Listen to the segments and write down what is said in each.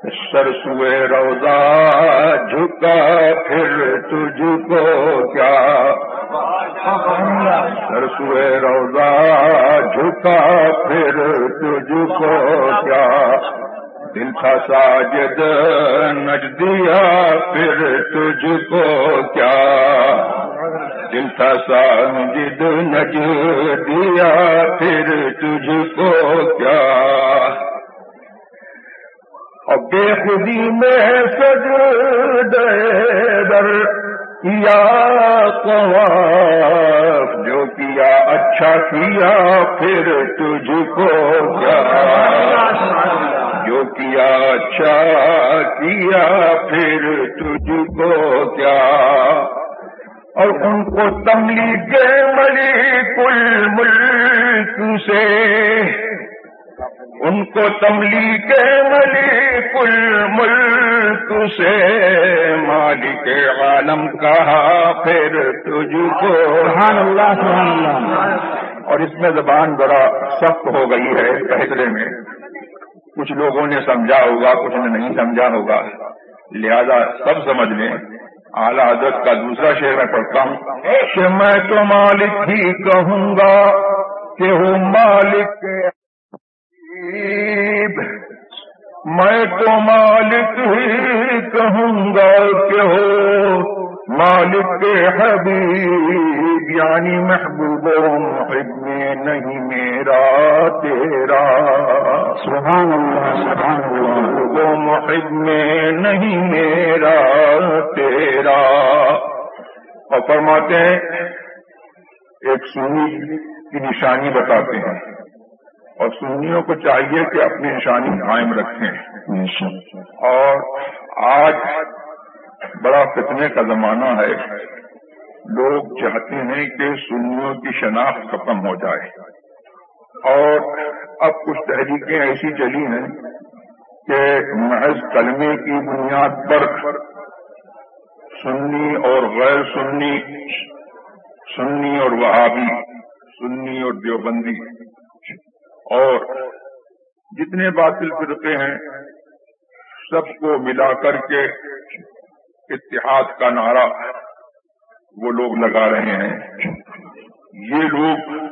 سر سوئے روزہ جھکا پھر تجھ کو کیا؟ سر سوئے روزہ جھکا پھر تجھ کو کیا؟ دل تھا ساجد نج دیا پھر تجھ کو کیا؟ دل تھا ساجد نج دیا پھر تجھ کو کیا؟ اور بے خودی میں سج در کیا جو کیا اچھا کیا پھر تجھ کو کیا جو کیا اچھا کیا پھر تجھ کو کیا اور ان کو تملی کے ملی کل ملک سے۔ ان کو تملی کے ملک سے مالک عالم کہا پھر تجھ کو سبحان اللہ سبحان اللہ۔ اور اس میں زبان ذرا سخت ہو گئی ہے فیصلے میں۔ کچھ لوگوں نے سمجھا ہوگا کچھ نے نہیں سمجھا ہوگا۔ لہذا سب سمجھ لیں اعلیٰ حضرت کا دوسرا شعر میں پڑھتا ہوں۔ کہ میں تو مالک ہی کہوں گا کہ وہ مالک میں تو مالک ہی کہوں گا کہ ہو مالک کے حبیب یعنی محبوب محب میں نہیں میرا تیرا۔ سبحان اللہ سبحان اللہ۔ وہ محب میں نہیں میرا تیرا۔ اور فرماتے ہیں ایک سنی کی نشانی بتاتے ہیں۔ اور سنیوں کو چاہیے کہ اپنی نشانی قائم رکھیں۔ اور آج بڑا فتنے کا زمانہ ہے۔ لوگ چاہتے ہیں کہ سنیوں کی شناخت ختم ہو جائے۔ اور اب کچھ تحریکیں ایسی چلی ہیں کہ محض کلمے کی بنیاد پر سنی اور غیر سنی سنی اور وہابی، سنی اور دیوبندی۔ اور جتنے باطل فرقے ہیں، سب کو ملا کر کے اتحاد کا نعرہ وہ لوگ لگا رہے ہیں۔ یہ لوگ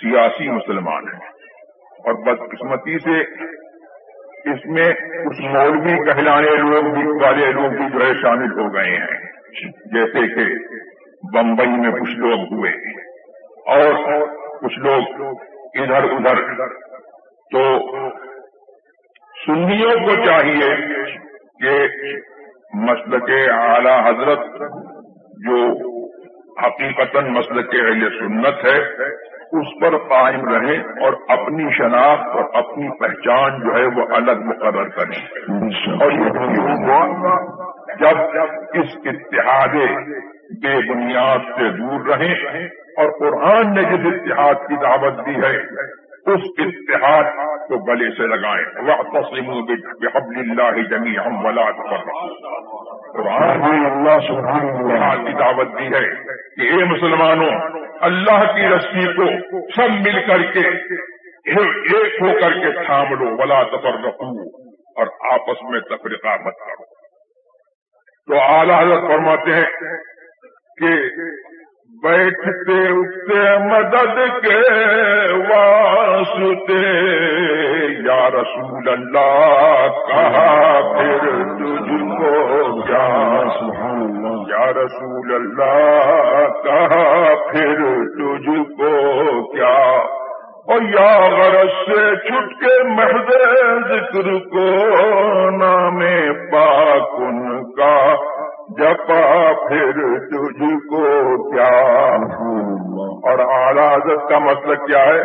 سیاسی مسلمان ہیں۔ اور بدقسمتی سے اس میں کچھ مولوی کہلانے لوگ بھی، والے لوگ بھی جو ہے شامل ہو گئے ہیں۔ جیسے کہ بمبئی میں کچھ لوگ ہوئے۔ اور کچھ لوگ ادھر ادھر۔ تو سنیوں کو چاہیے کہ مسلک اعلی حضرت جو حقیقت مسلک اہل سنت ہے، اس پر قائم رہے اور اپنی شناخت اور اپنی پہچان جو ہے وہ الگ مقرر کریں۔ اور یہ جب جب اس اتحاد بے بنیاد سے دور رہیں اور قرآن نے جس اتحاد کی دعوت دی ہے، اس اتحاد کو گلے سے لگائیں۔ وہ تسلیم اللہ جمی ہم ولا قرآن اللہ سبحان اتحاد کی دعوت دی ہے کہ اے مسلمانوں، اللہ کی رسی کو سب مل کر کے، ایک ہو کر کے تھام لو، ولا تفر رکھو اور آپس میں تفریقہ مت کرو۔ تو اعلیٰ حضرت فرماتے ہیں کہ بیٹھتے اٹھتے مدد کے واسطے۔ یا رسول اللہ، کہا پھر تجھ کو کیا یا رسول اللہ، کہا پھر تجھ اور یا غرض سے چھٹ کے محض ذکر کو نام پاک ان کا جپا پھر تجھ کو کیا اور آرادت کا مطلب کیا ہے؟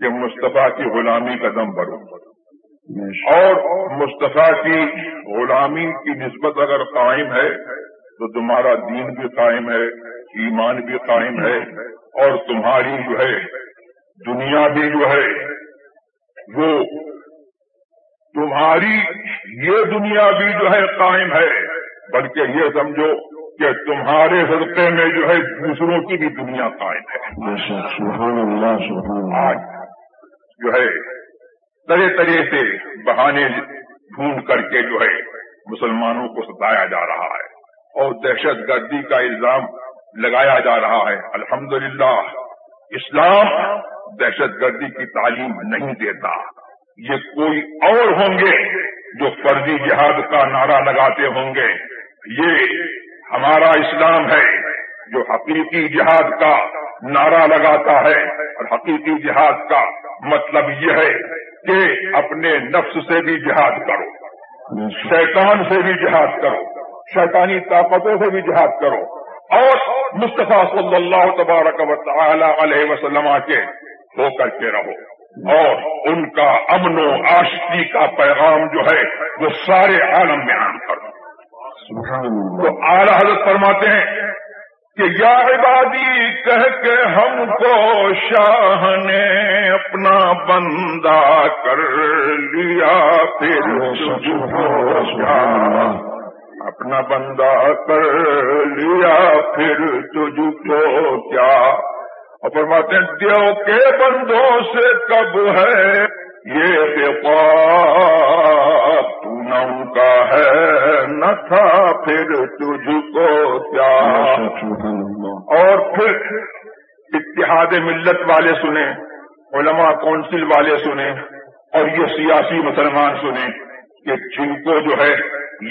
کہ مصطفیٰ کی غلامی کا دم اور مصطفیٰ کی غلامی کی نسبت اگر قائم ہے، تو تمہارا دین بھی قائم ہے، ایمان بھی قائم ہے، اور تمہاری جو ہے دنیا بھی جو ہے وہ تمہاری یہ دنیا بھی جو ہے قائم ہے۔ بلکہ یہ سمجھو کہ تمہارے حلقے میں جو ہے دوسروں کی بھی دنیا قائم ہے۔ آج جو ہے طرح طرح سے بہانے ڈھونڈ کر کے جو ہے مسلمانوں کو ستایا جا رہا ہے اور دہشت گردی کا الزام لگایا جا رہا ہے۔ الحمدللہ اسلام دہشت گردی کی تعلیم نہیں دیتا۔ یہ کوئی اور ہوں گے جو فرضی جہاد کا نعرہ لگاتے ہوں گے۔ یہ ہمارا اسلام ہے جو حقیقی جہاد کا نعرہ لگاتا ہے اور حقیقی جہاد کا مطلب یہ ہے کہ اپنے نفس سے بھی جہاد کرو، شیطان سے بھی جہاد کرو، شیطانی طاقتوں سے بھی جہاد کرو۔ اور مصطفیٰ صلی اللہ تبارک و تعالی علیہ وسلم کے ہو کر کے رہو۔ اور ان کا امن و آشتی کا پیغام جو ہے وہ سارے عالم میں عام کرو تو اعلی حضرت فرماتے ہیں کہ یا عبادی کہہ کے ہم کو شاہ نے اپنا بندہ کر لیا پھر۔ اپنا بندہ کر لیا پھر۔ تجھ کو کیا اور فرماتے ہیں، دیو کے بندوں سے کب ہے یہ تو نہ ان کا ہے، نہ تھا پھر تجھ کو کیا؟ اور پھر اتحاد ملت والے سنے علماء کونسل والے سنے اور یہ سیاسی مسلمان سنے کہ جن کو جو ہے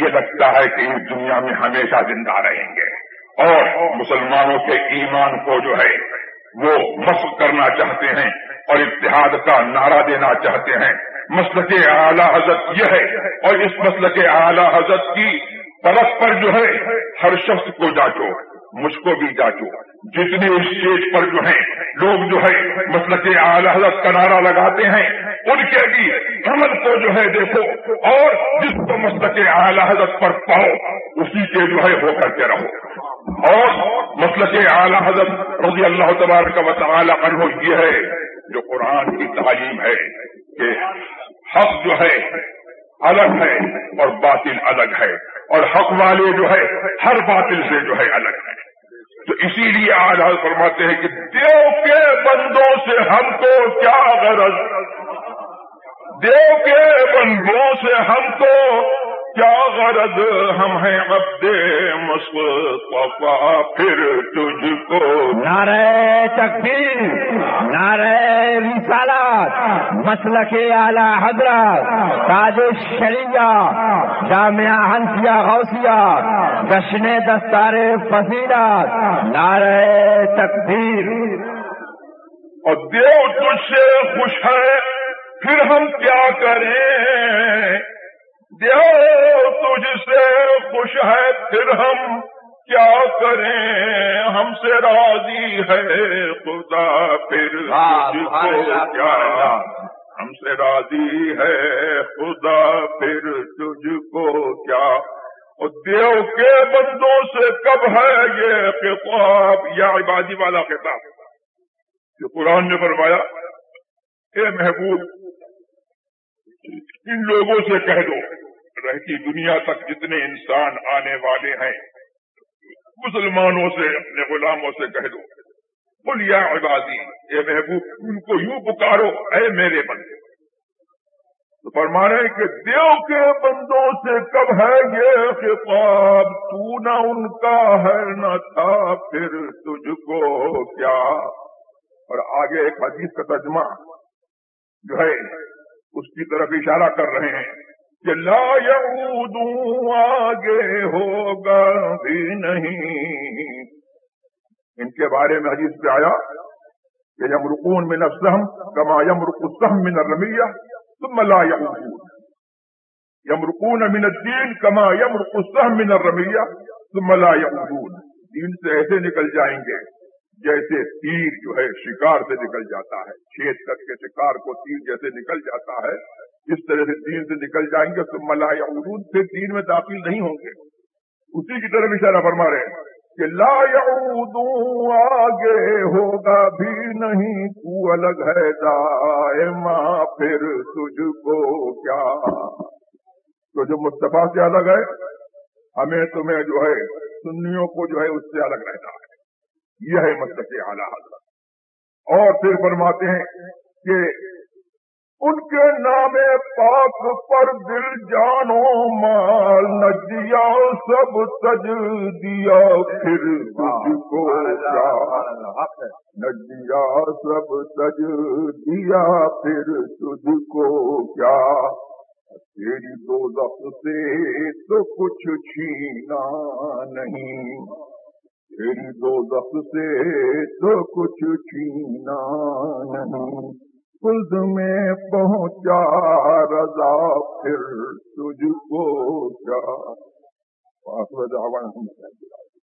یہ لگتا ہے کہ اس دنیا میں ہمیشہ زندہ رہیں گے اور مسلمانوں کے ایمان کو جو ہے وہ مشق کرنا چاہتے ہیں اور اتحاد کا نعرہ دینا چاہتے ہیں۔ مسل کے اعلیٰ حضرت یہ ہے اور اس مسل کے اعلیٰ حضرت کی طرف پر جو ہے، ہر شخص کو جاچو مجھ کو بھی جاچو جتنے اسٹیج پر جو ہیں، لوگ جو ہے مسل کے اعلی حضرت کا نعرہ لگاتے ہیں، ان کے بھی عمل کو جو ہے دیکھو اور جس کو مسل کے اعلی حضرت پر پاؤ، اسی کے جو ہے ہو کر کے رہو۔ اور مسل اعلی حضرت رضی اللہ تبار کا مطالعہ عنہ یہ ہے، جو قرآن کی تعلیم ہے کہ حق جو ہے الگ ہے اور باطل الگ ہے، اور حق والے جو ہے ہر باطل سے جو ہے الگ ہے۔ تو اسی لیے آج حال فرماتے ہیں کہ دیو کے بندوں سے ہم کو کیا غرض؟ دیو کے بندوں سے ہم کو کیا غرض ہم ہیں عبد مصطفیٰ پھر تجھ کو؟ نعرہ تکبیر نعرہ رسالات مسل کے اعلی حضرت تاج شریعہ جامعہ ہنسیا غوثیہ جشن دستار فضیلت نعرہ تکبیر۔ اور دیو تجھ سے خوش ہے پھر ہم کیا کریں؟ خوش ہے پھر ہم کیا کریں؟ ہم سے راضی ہے خدا پھر کیا؟ ہم سے راضی ہے خدا پھر تجھ کو کیا؟ دیو کے بندوں سے کب ہے یہ خطاب؟ یا عبادی والا خطاب۔ جو قرآن نے فرمایا اے محبوب ان لوگوں سے کہہ دو۔ رہتی دنیا تک جتنے انسان آنے والے ہیں، مسلمانوں سے، اپنے غلاموں سے کہہ دو بول یا عبادی، اے محبوب، ان کو یوں پکارو، اے میرے بندے۔ تو فرمانے کہ دیو کے بندوں سے کب ہے یہ خطاب؟ تو نہ ان کا ہے، نہ تھا پھر تجھ کو کیا؟ اور آگے ایک حدیث کا ترجمہ جو ہے، اس کی طرف اشارہ کر رہے ہیں۔ کہ لا یعودوں آگے ہوگا بھی نہیں۔ ان کے بارے میں حدیث پہ آیا کہ یمرقون من السہم کما یمرق السہم من الرمیہ ثم لا یعودون۔ یمرقون من الدین کما یمرق السہم من الرمیہ ثم لا یعودون۔ دین سے ایسے نکل جائیں گے جیسے تیر جو ہے شکار سے نکل جاتا ہے کھیت کر کے شکار کو تیر جیسے نکل جاتا ہے۔ اس طرح سے دین سے نکل جائیں گے تو ملا عرود سے دین میں داخل نہیں ہوں گے۔ اسی کی طرف اشارہ فرما رہے ہیں کہ لا یعودوں آگے ہوگا بھی نہیں۔ تو الگ ہے دائما پھر تجھ کو کیا؟ تو جو مصطفیٰ سے الگ ہے، ہمیں تمہیں جو ہے، سنیوں کو جو ہے، اس سے الگ رہنا ہے۔ یہ ہے مطلب اعلیٰ حضرت اور پھر فرماتے ہیں کہ ان کے نام پاک پر دل جانو، مال نہ دیا، سب تج دیا، پھر تجھ کو نہ دیا، سب تج دیا، پھر تجھ کو کیا؟ تیری دو دخت سے تو کچھ چھینا نہیں۔ تیری دو دخت سے تو کچھ چھینا نہیں۔ خود میں پہنچا رضا پھر تجھ کو کیا